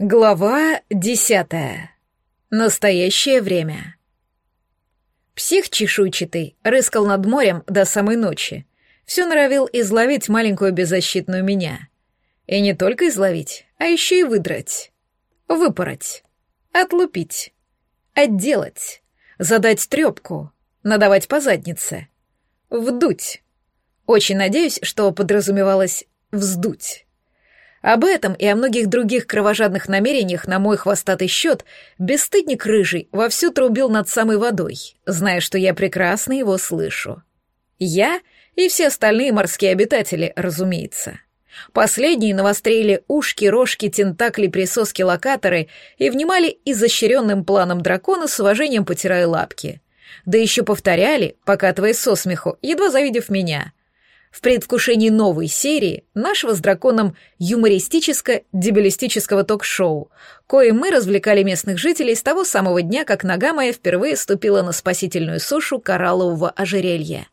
Глава десятая. Настоящее время. Псих чешуйчатый рыскал над морем до самой ночи. Все норовил изловить маленькую беззащитную меня. И не только изловить, а еще и выдрать. Выпороть. Отлупить. Отделать. Задать трепку. Надавать по заднице. Вдуть. Очень надеюсь, что подразумевалось «вздуть». Об этом и о многих других кровожадных намерениях на мой хвостатый счет бесстыдник рыжий вовсю трубил над самой водой, зная, что я прекрасно его слышу. Я и все остальные морские обитатели, разумеется. Последние навострили ушки, рожки, тентакли, присоски, локаторы и внимали изощренным планом дракона с уважением потирая лапки. Да еще повторяли, покатываясь со смеху, едва завидев меня — в предвкушении новой серии нашего с драконом юмористическо-дебилистического ток-шоу, коим мы развлекали местных жителей с того самого дня, как нога моя впервые ступила на спасительную сушу кораллового ожерелья.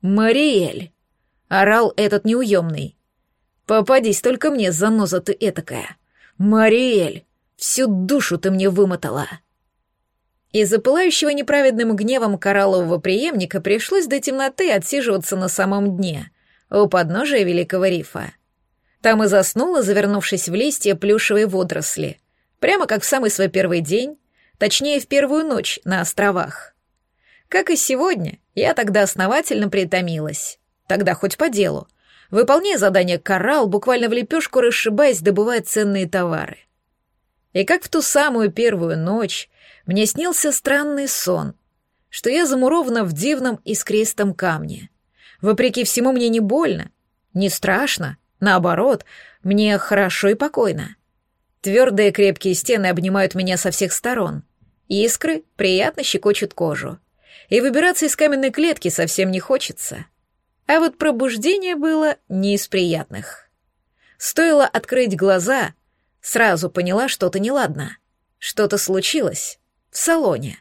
«Мариэль!» — орал этот неуемный. «Попадись только мне, заноза ты этакая! Мариэль! Всю душу ты мне вымотала!» Из-за пылающего неправедным гневом кораллового преемника пришлось до темноты отсиживаться на самом дне, у подножия Великого Рифа. Там и заснула, завернувшись в листья плюшевой водоросли, прямо как в самый свой первый день, точнее, в первую ночь на островах. Как и сегодня, я тогда основательно притомилась. Тогда хоть по делу. Выполняя задание коралл, буквально в лепешку расшибаясь, добывая ценные товары. И как в ту самую первую ночь, мне снился странный сон, что я замурована в дивном искристом камне. Вопреки всему мне не больно, не страшно, наоборот, мне хорошо и покойно. Твердые крепкие стены обнимают меня со всех сторон. Искры приятно щекочут кожу. И выбираться из каменной клетки совсем не хочется. А вот пробуждение было не из приятных. Стоило открыть глаза, сразу поняла, что-то неладно. Что-то случилось в салоне.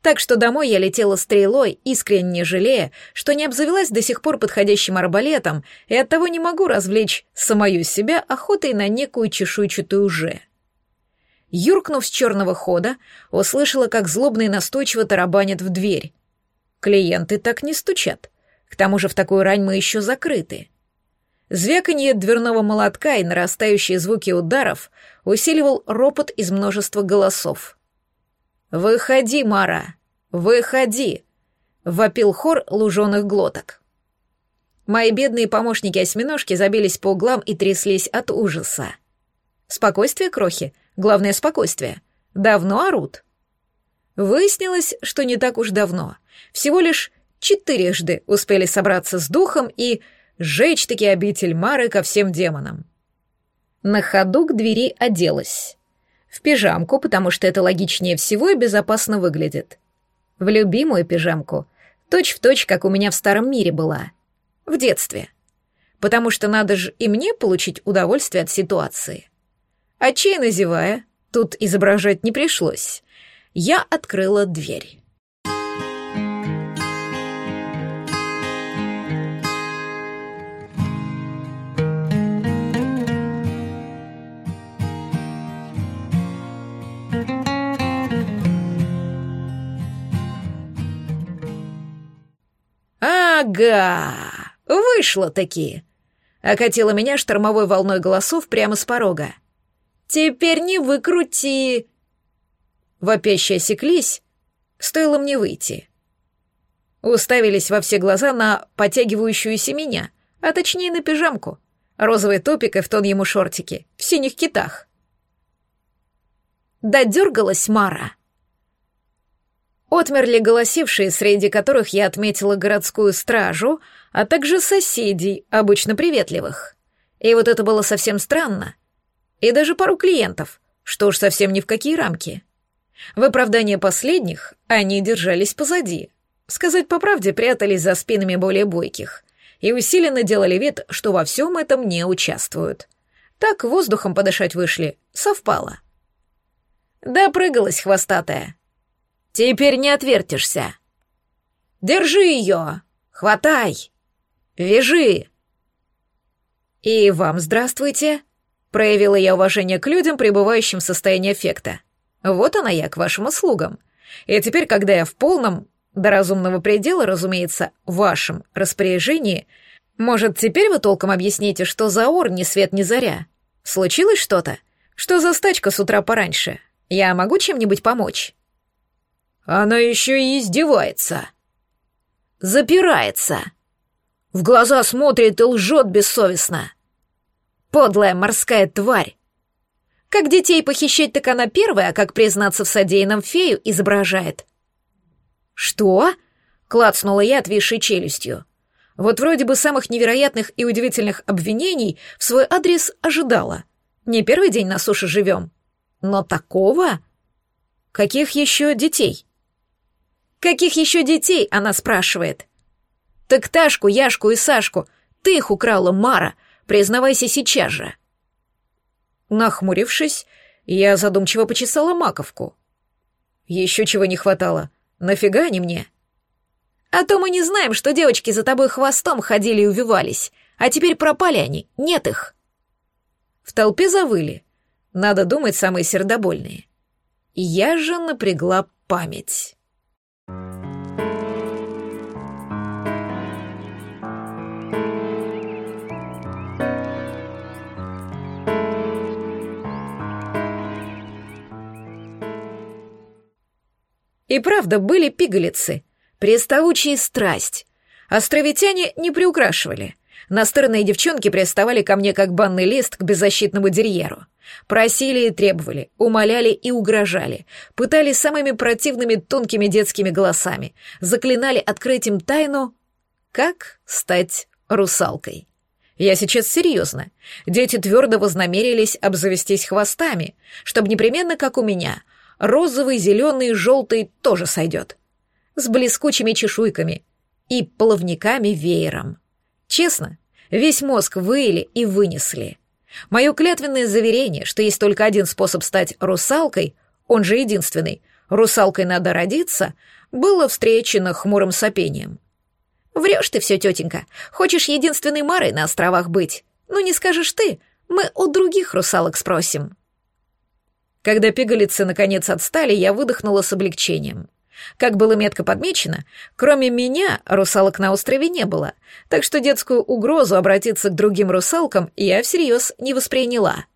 Так что домой я летела стрелой, искренне жалея, что не обзавелась до сих пор подходящим арбалетом и оттого не могу развлечь самую себя охотой на некую чешуйчатую же. Юркнув с черного хода, услышала, как злобно и настойчиво тарабанят в дверь. Клиенты так не стучат. К тому же в такую рань мы еще закрыты. Звяканье дверного молотка и нарастающие звуки ударов усиливал ропот из множества голосов. «Выходи, Мара! Выходи!» — вопил хор луженых глоток. Мои бедные помощники-осьминожки забились по углам и тряслись от ужаса. Спокойствие, крохи, главное спокойствие. Давно орут. Выяснилось, что не так уж давно. Всего лишь четырежды успели собраться с духом и сжечь-таки обитель Мары ко всем демонам. На ходу к двери оделась. В пижамку, потому что это логичнее всего и безопасно выглядит. В любимую пижамку, точь-в-точь, точь, как у меня в старом мире была. В детстве. Потому что надо же и мне получить удовольствие от ситуации. Отчаянно зевая, тут изображать не пришлось, я открыла дверь. «Ага! Вышло-таки!» Окатила меня штормовой волной голосов прямо с порога. «Теперь не выкрути!» Вопящие осеклись, стоило мне выйти. Уставились во все глаза на потягивающуюся меня, а точнее на пижамку. Розовый топик и в тон ему шортики, в синих китах. Додергалась Мара. Отмерли голосившие, среди которых я отметила городскую стражу, а также соседей, обычно приветливых. И вот это было совсем странно. И даже пару клиентов, что уж совсем ни в какие рамки. В оправдание последних они держались позади. Сказать по правде, прятались за спинами более бойких. И усиленно делали вид, что во всем этом не участвуют. Так воздухом подышать вышли, совпало. Да прыгалась хвостатая. Теперь не отвертишься. Держи ее! Хватай! Вяжи!» «И вам здравствуйте!» Проявила я уважение к людям, пребывающим в состоянии эффекта. Вот она я, к вашим услугам. И теперь, когда я в полном, до разумного предела, разумеется, вашем распоряжении, может, теперь вы толком объясните, что за ор ни свет ни заря? Случилось что-то? Что за стачка с утра пораньше? Я могу чем-нибудь помочь? Она еще и издевается. Запирается. В глаза смотрит и лжет бессовестно. Подлая морская тварь. Как детей похищать, так она первая, а как признаться в содеянном фею изображает. «Что?» — клацнула я, отвисшей челюстью. Вот вроде бы самых невероятных и удивительных обвинений в свой адрес ожидала. Не первый день на суше живем. Но такого? Каких еще детей? Каких еще детей, она спрашивает. Так Ташку, Яшку и Сашку ты их украла, Мара, признавайся сейчас же. Нахмурившись, я задумчиво почесала маковку. Еще чего не хватало. Нафига они мне? А то мы не знаем, что девочки за тобой хвостом ходили и увивались, а теперь пропали они, нет их. В толпе завыли. Надо думать, самые сердобольные. Я же напрягла память. И правда, были пигалицы, приставучие страсть. Островитяне не приукрашивали. Настырные девчонки приставали ко мне как банный лист к беззащитному дерьеру. Просили и требовали, умоляли и угрожали, пытались самыми противными тонкими детскими голосами, заклинали открыть им тайну, как стать русалкой. Я сейчас серьезно. Дети твердо вознамерились обзавестись хвостами, чтобы непременно, как у меня, розовый, зеленый, желтый тоже сойдет. С блескучими чешуйками и плавниками веером. Честно, весь мозг выили и вынесли. Мое клятвенное заверение, что есть только один способ стать русалкой, он же единственный, русалкой надо родиться, было встречено хмурым сопением. «Врешь ты все, тетенька. Хочешь единственной Марой на островах быть? Ну не скажешь ты, мы у других русалок спросим». Когда пигалицы наконец отстали, я выдохнула с облегчением. Как было метко подмечено, кроме меня русалок на острове не было, так что детскую угрозу обратиться к другим русалкам я всерьез не восприняла.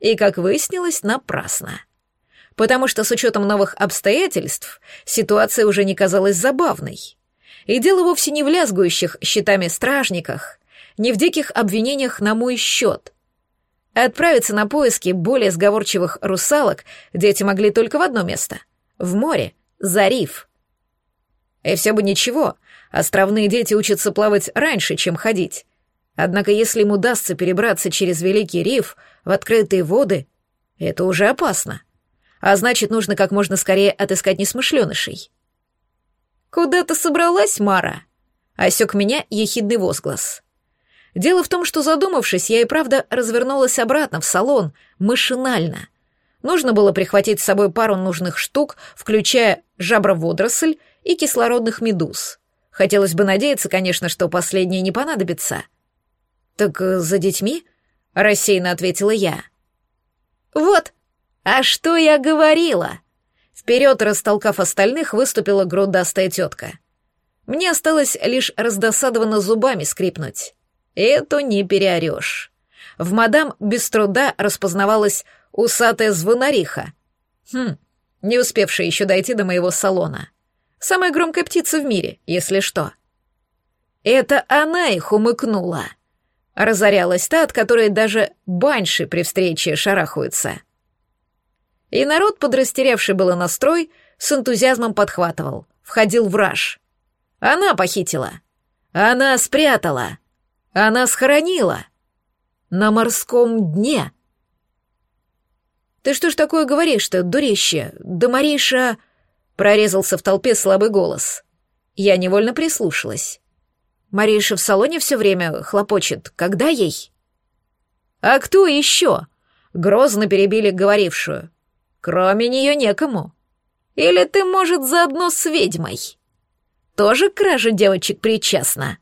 И, как выяснилось, напрасно. Потому что с учетом новых обстоятельств ситуация уже не казалась забавной. И дело вовсе не в лязгующих щитами стражниках, не в диких обвинениях на мой счет — Отправиться на поиски более сговорчивых русалок дети могли только в одно место — в море, за риф. И все бы ничего, островные дети учатся плавать раньше, чем ходить. Однако если им удастся перебраться через Великий риф в открытые воды, это уже опасно. А значит, нужно как можно скорее отыскать несмышленышей. «Куда ты собралась, Мара?» — осек меня ехидный возглас. Дело в том, что задумавшись, я и правда развернулась обратно в салон, машинально. Нужно было прихватить с собой пару нужных штук, включая жаброводоросль и кислородных медуз. Хотелось бы надеяться, конечно, что последнее не понадобится. «Так э, за детьми?» — рассеянно ответила я. «Вот, а что я говорила?» Вперед, растолкав остальных, выступила грудастая тетка. Мне осталось лишь раздосадованно зубами скрипнуть. Это не переорешь. В мадам без труда распознавалась усатая звонариха. Хм, не успевшая еще дойти до моего салона. Самая громкая птица в мире, если что. Это она их умыкнула. Разорялась та, от которой даже баньши при встрече шарахаются. И народ, подрастерявший было настрой, с энтузиазмом подхватывал, входил в раж. Она похитила. Она спрятала. Она схоронила. На морском дне. Ты что ж такое говоришь-то, дурище? Да Мариша... Прорезался в толпе слабый голос. Я невольно прислушалась. Мариша в салоне все время хлопочет. Когда ей? А кто еще? Грозно перебили говорившую. Кроме нее некому. Или ты, может, заодно с ведьмой? Тоже к краже девочек причастна?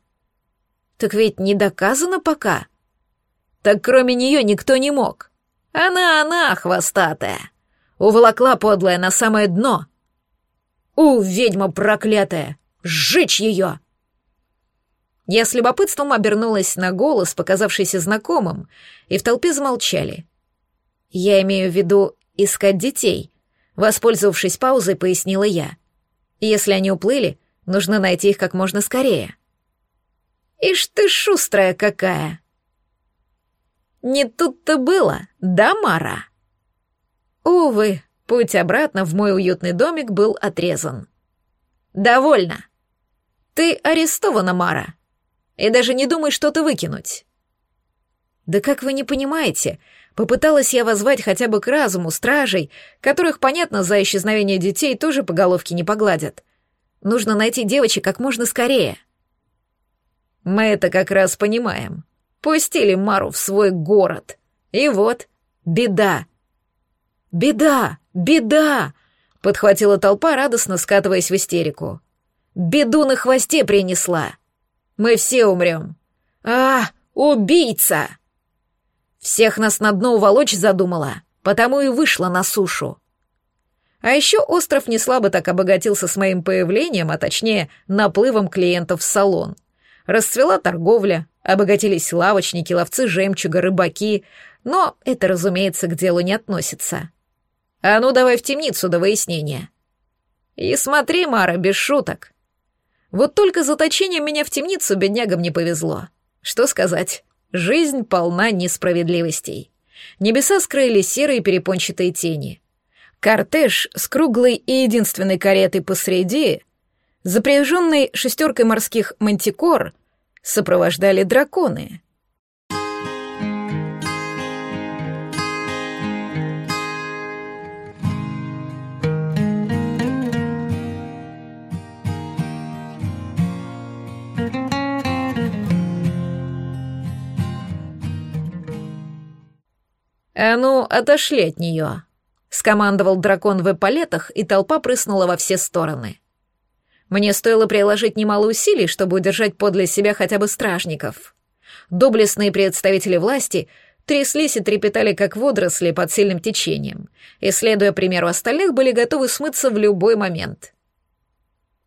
Так ведь не доказано пока. так кроме нее никто не мог. Она, она, хвостатая. Уволокла подлая на самое дно. У, ведьма проклятая! Сжечь ее!» Я с любопытством обернулась на голос, показавшийся знакомым, и в толпе замолчали. Я имею в виду искать детей. Воспользовавшись паузой, пояснила я. Если они уплыли, нужно найти их как можно скорее. Ишь ты шустрая какая! Не тут-то было, да, Мара? Увы, путь обратно в мой уютный домик был отрезан. Довольно. Ты арестована, Мара. И даже не думай что-то выкинуть. Да как вы не понимаете, попыталась я возвать хотя бы к разуму стражей, которых, понятно, за исчезновение детей тоже по головке не погладят. Нужно найти девочек как можно скорее. Мы это как раз понимаем. Пустили Мару в свой город. И вот, беда. Беда, беда! Подхватила толпа, радостно скатываясь в истерику. Беду на хвосте принесла. Мы все умрем. А, убийца! Всех нас на дно уволочь задумала, потому и вышла на сушу. А еще остров не слабо так обогатился с моим появлением, а точнее, наплывом клиентов в салон. Расцвела торговля, обогатились лавочники, ловцы жемчуга, рыбаки, но это, разумеется, к делу не относится. А ну давай в темницу до выяснения. И смотри, Мара, без шуток. Вот только заточением меня в темницу беднягам не повезло. Что сказать, жизнь полна несправедливостей. Небеса скрыли серые перепончатые тени. Кортеж с круглой и единственной каретой посреди, запряженный шестеркой морских мантикор, сопровождали драконы — «А ну, отошли от нее!» — скомандовал дракон в эполетах, и толпа прыснула во все стороны. Мне стоило приложить немало усилий, чтобы удержать подле себя хотя бы стражников. Доблестные представители власти тряслись и трепетали, как водоросли под сильным течением, и, следуя примеру остальных, были готовы смыться в любой момент.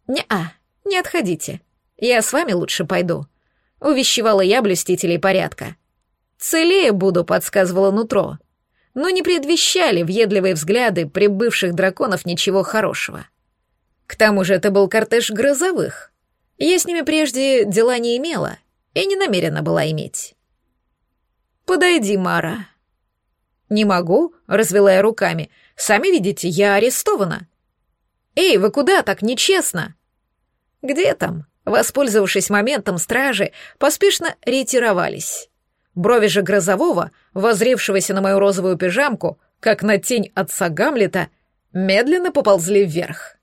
«Не-а, не отходите. Я с вами лучше пойду», — увещевала я блюстителей порядка. «Целее буду», — подсказывало нутро. Но не предвещали въедливые взгляды прибывших драконов ничего хорошего. К тому же это был кортеж грозовых. Я с ними прежде дела не имела и не намерена была иметь. «Подойди, Мара». «Не могу», — развела я руками. «Сами видите, я арестована». «Эй, вы куда так нечестно?» «Где там?» Воспользовавшись моментом, стражи поспешно ретировались. Брови же Грозового, возревшегося на мою розовую пижамку, как на тень отца Гамлета, медленно поползли вверх.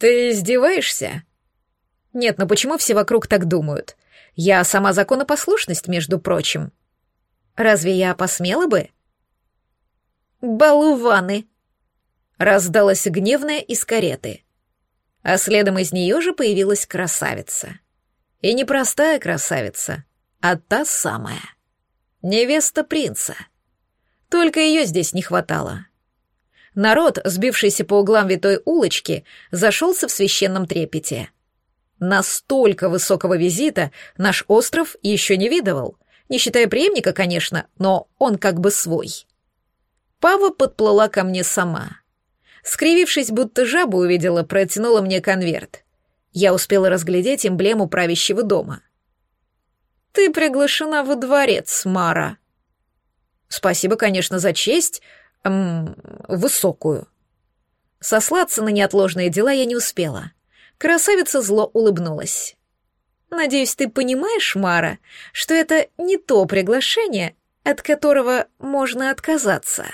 «Ты издеваешься?» «Нет, но почему все вокруг так думают? Я сама законопослушность, между прочим. Разве я посмела бы?» «Балуваны!» Раздалась гневная из кареты. А следом из нее же появилась красавица. И непростая красавица, а та самая. Невеста принца. Только ее здесь не хватало. Народ, сбившийся по углам витой улочки, зашелся в священном трепете. Настолько высокого визита наш остров еще не видывал, не считая преемника, конечно, но он как бы свой. Пава подплыла ко мне сама. Скривившись, будто жабу увидела, протянула мне конверт. Я успела разглядеть эмблему правящего дома — ты приглашена во дворец, Мара. Спасибо, конечно, за честь, эм, высокую. Сослаться на неотложные дела я не успела. Красавица зло улыбнулась. Надеюсь, ты понимаешь, Мара, что это не то приглашение, от которого можно отказаться.